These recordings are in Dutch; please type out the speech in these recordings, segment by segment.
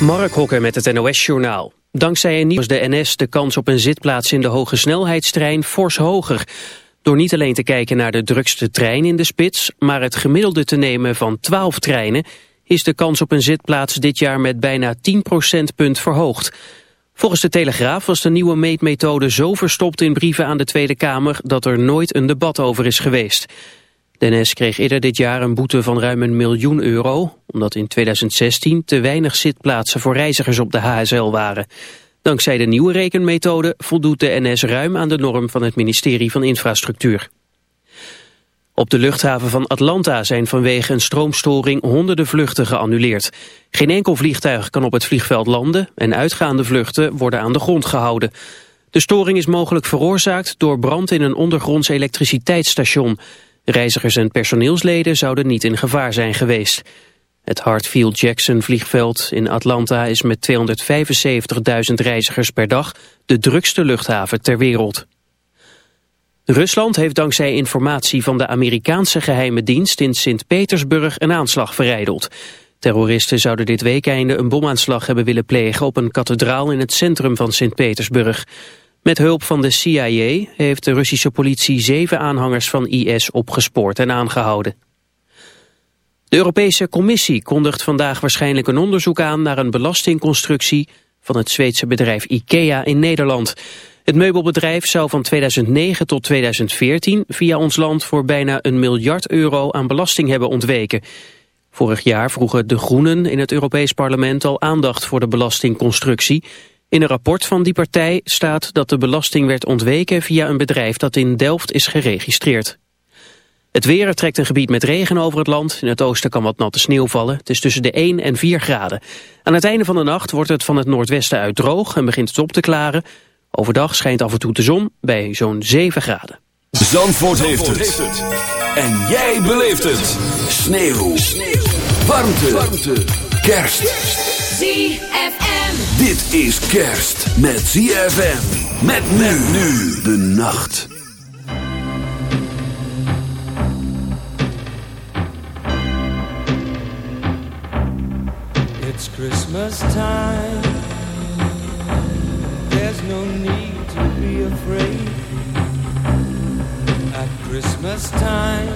Mark Hokker met het NOS-journaal. Dankzij een nieuw was de NS de kans op een zitplaats in de hoge snelheidstrein fors hoger. Door niet alleen te kijken naar de drukste trein in de spits... maar het gemiddelde te nemen van 12 treinen... is de kans op een zitplaats dit jaar met bijna 10 procentpunt verhoogd. Volgens de Telegraaf was de nieuwe meetmethode zo verstopt in brieven aan de Tweede Kamer... dat er nooit een debat over is geweest. De NS kreeg eerder dit jaar een boete van ruim een miljoen euro... omdat in 2016 te weinig zitplaatsen voor reizigers op de HSL waren. Dankzij de nieuwe rekenmethode voldoet de NS ruim aan de norm van het ministerie van Infrastructuur. Op de luchthaven van Atlanta zijn vanwege een stroomstoring honderden vluchten geannuleerd. Geen enkel vliegtuig kan op het vliegveld landen en uitgaande vluchten worden aan de grond gehouden. De storing is mogelijk veroorzaakt door brand in een ondergronds elektriciteitsstation. Reizigers en personeelsleden zouden niet in gevaar zijn geweest. Het Hartfield-Jackson vliegveld in Atlanta is met 275.000 reizigers per dag de drukste luchthaven ter wereld. Rusland heeft dankzij informatie van de Amerikaanse geheime dienst in Sint-Petersburg een aanslag verrijdeld. Terroristen zouden dit weekende een bomaanslag hebben willen plegen op een kathedraal in het centrum van Sint-Petersburg. Met hulp van de CIA heeft de Russische politie zeven aanhangers van IS opgespoord en aangehouden. De Europese Commissie kondigt vandaag waarschijnlijk een onderzoek aan naar een belastingconstructie van het Zweedse bedrijf IKEA in Nederland. Het meubelbedrijf zou van 2009 tot 2014 via ons land voor bijna een miljard euro aan belasting hebben ontweken. Vorig jaar vroegen de Groenen in het Europees Parlement al aandacht voor de belastingconstructie. In een rapport van die partij staat dat de belasting werd ontweken via een bedrijf dat in Delft is geregistreerd. Het weer trekt een gebied met regen over het land. In het oosten kan wat natte sneeuw vallen. Het is tussen de 1 en 4 graden. Aan het einde van de nacht wordt het van het noordwesten uit droog en begint het op te klaren. Overdag schijnt af en toe de zon bij zo'n 7 graden. Zandvoort, heeft, het. En jij beleeft het. Sneeuw. Sneeuw. Warmte. Warmte. Kerst. ZFM. Dit is kerst met ZFM. Met men nu de nacht. It's Christmas time. There's no need to be afraid. At Christmas time,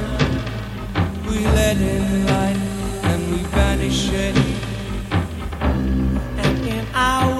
we let in light and we banish shade. And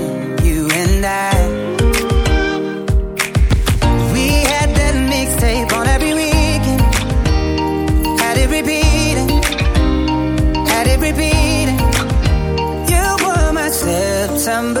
September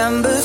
Number.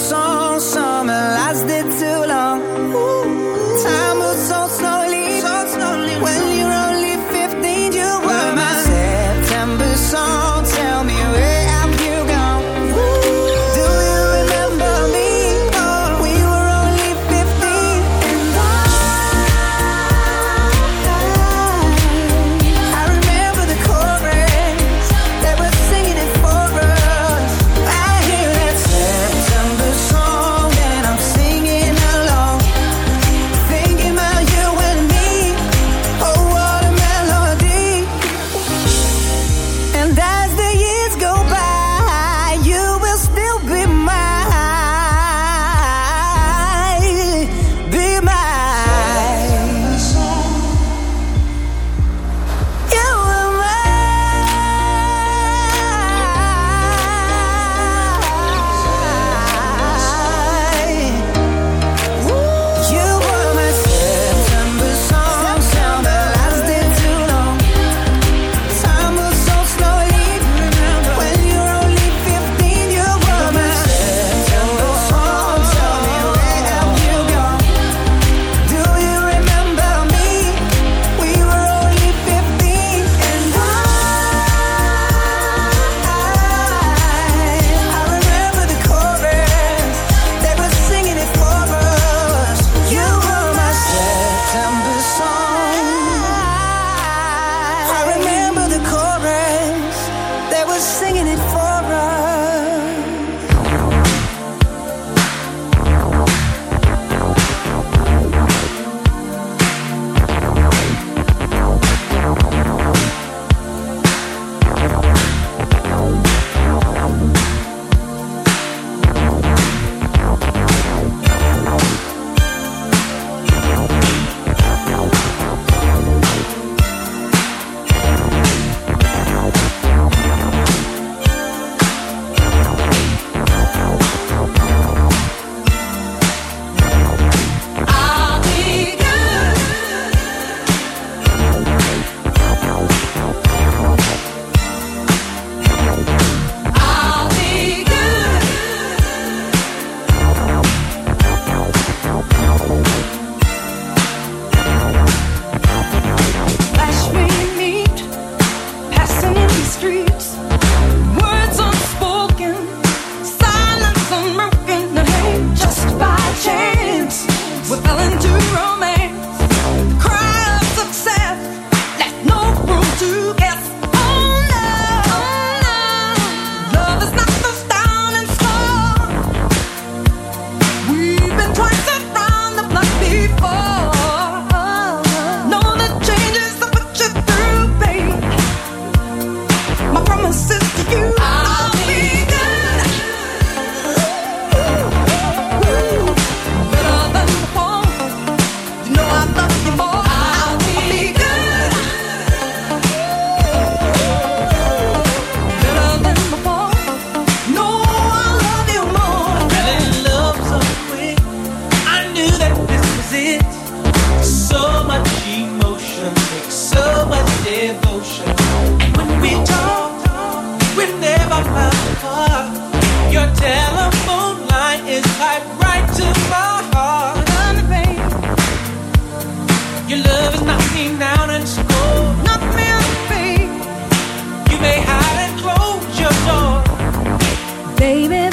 baby.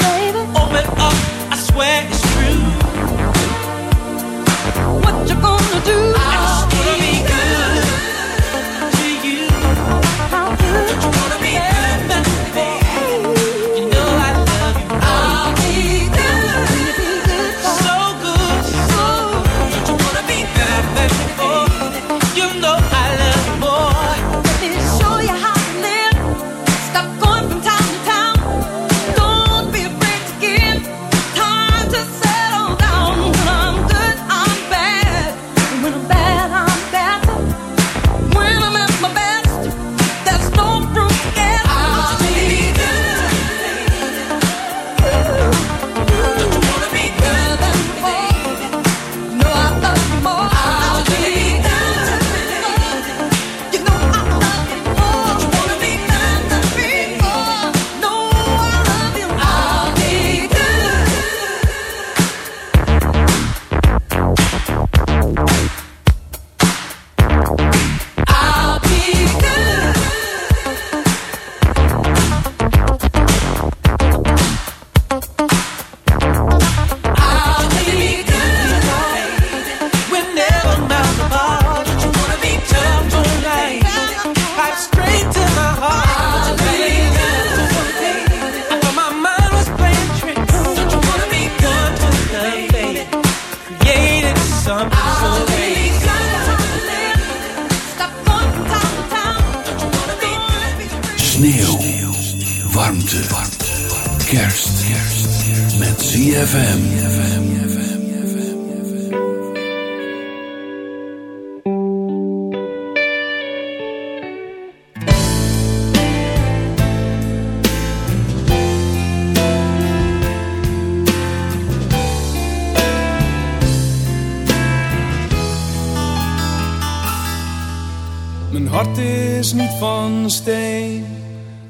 Sneeuw. Warmte. Kerst. Met ZFM. Mijn hart is niet van steen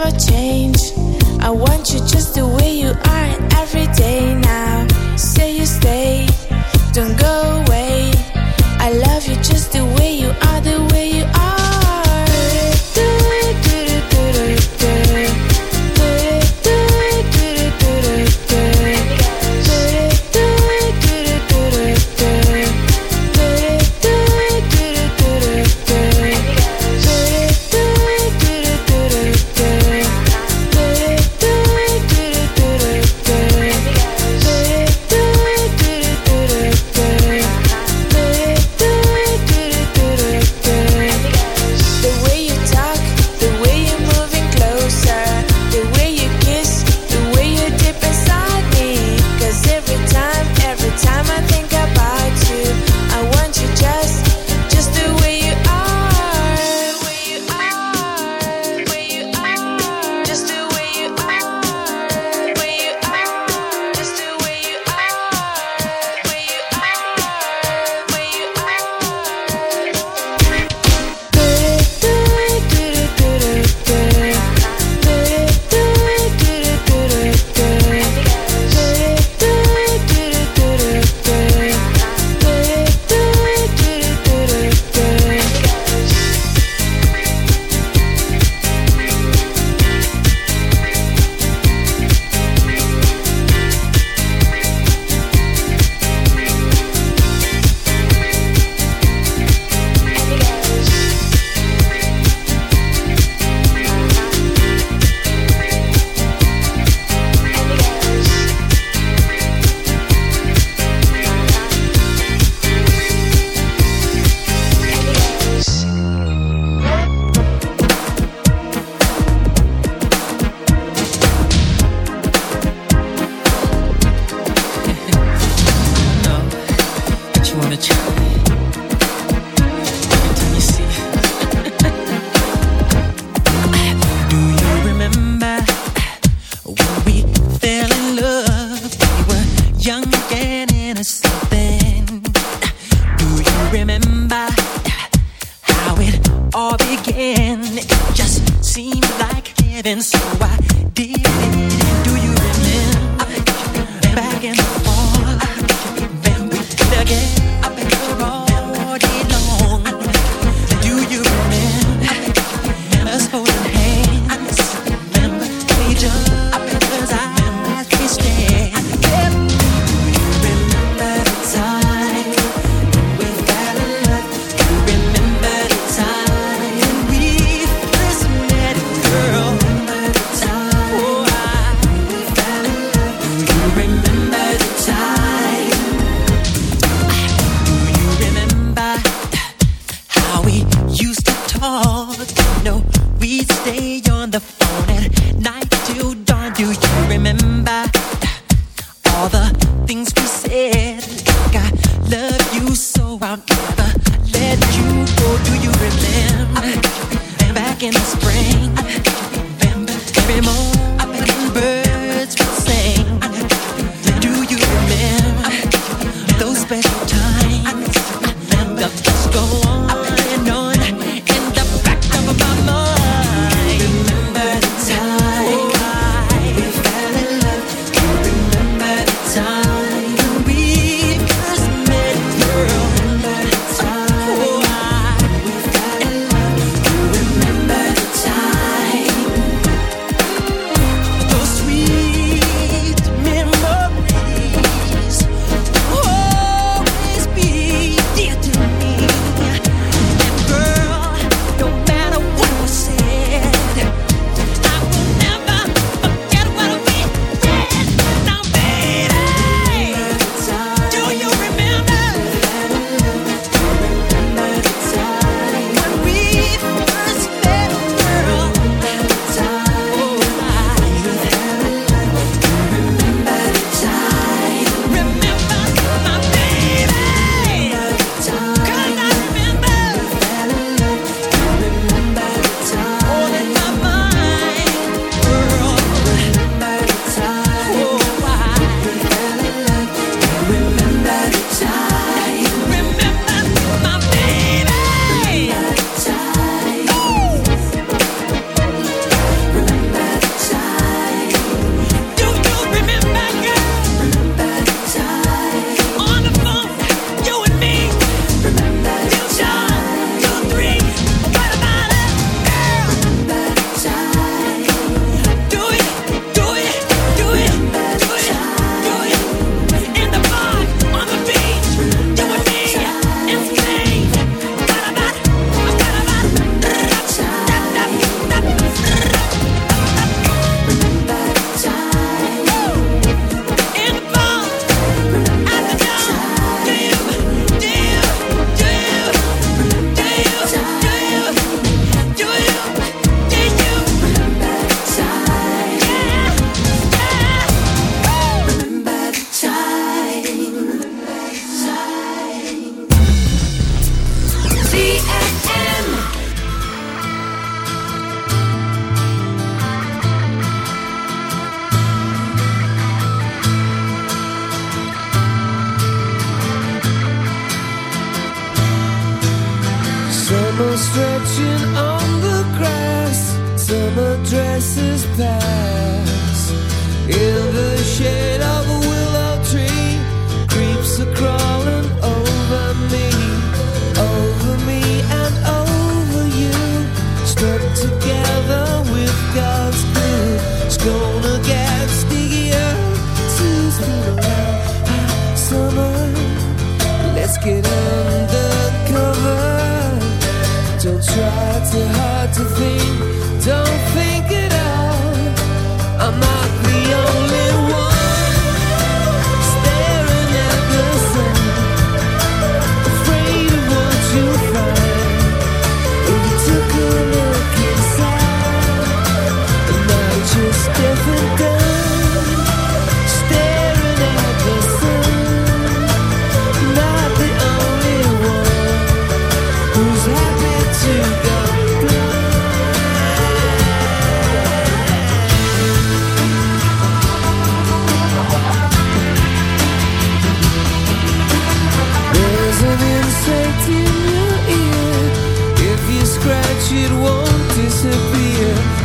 never change. I want you just the way you are every day now. Say you stay.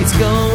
It's gone.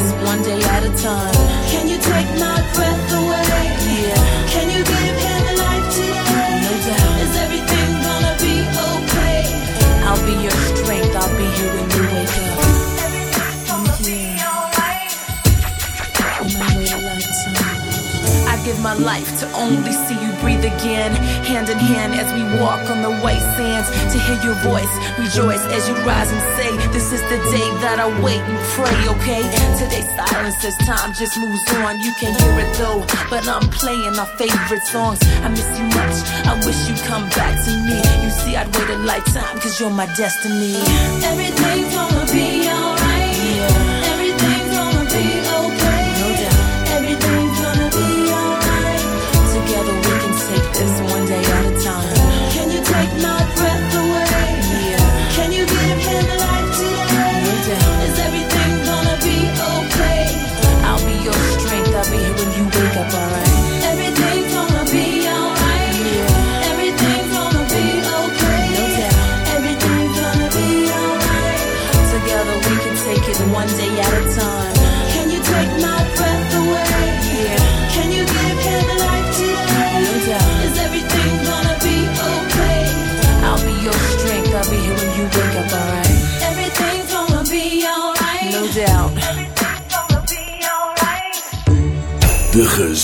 This one day at a time. Can you take my breath away? Yeah. Can you give him a life today? No doubt. Is everything gonna be okay? I'll be your strength. I'll be here when you wake up. Everything's gonna be alright. In my way of. I give my life to only see you breathe again. Hand in hand as we walk on the white sands. To hear your voice, rejoice as you rise and say, This is the day that I wait and pray, okay? Today's silence as time just moves on. You can't hear it though, but I'm playing our favorite songs. I miss you much. I wish you'd come back to me. You see, I'd wait a lifetime, cause you're my destiny. Everything's gonna be alright.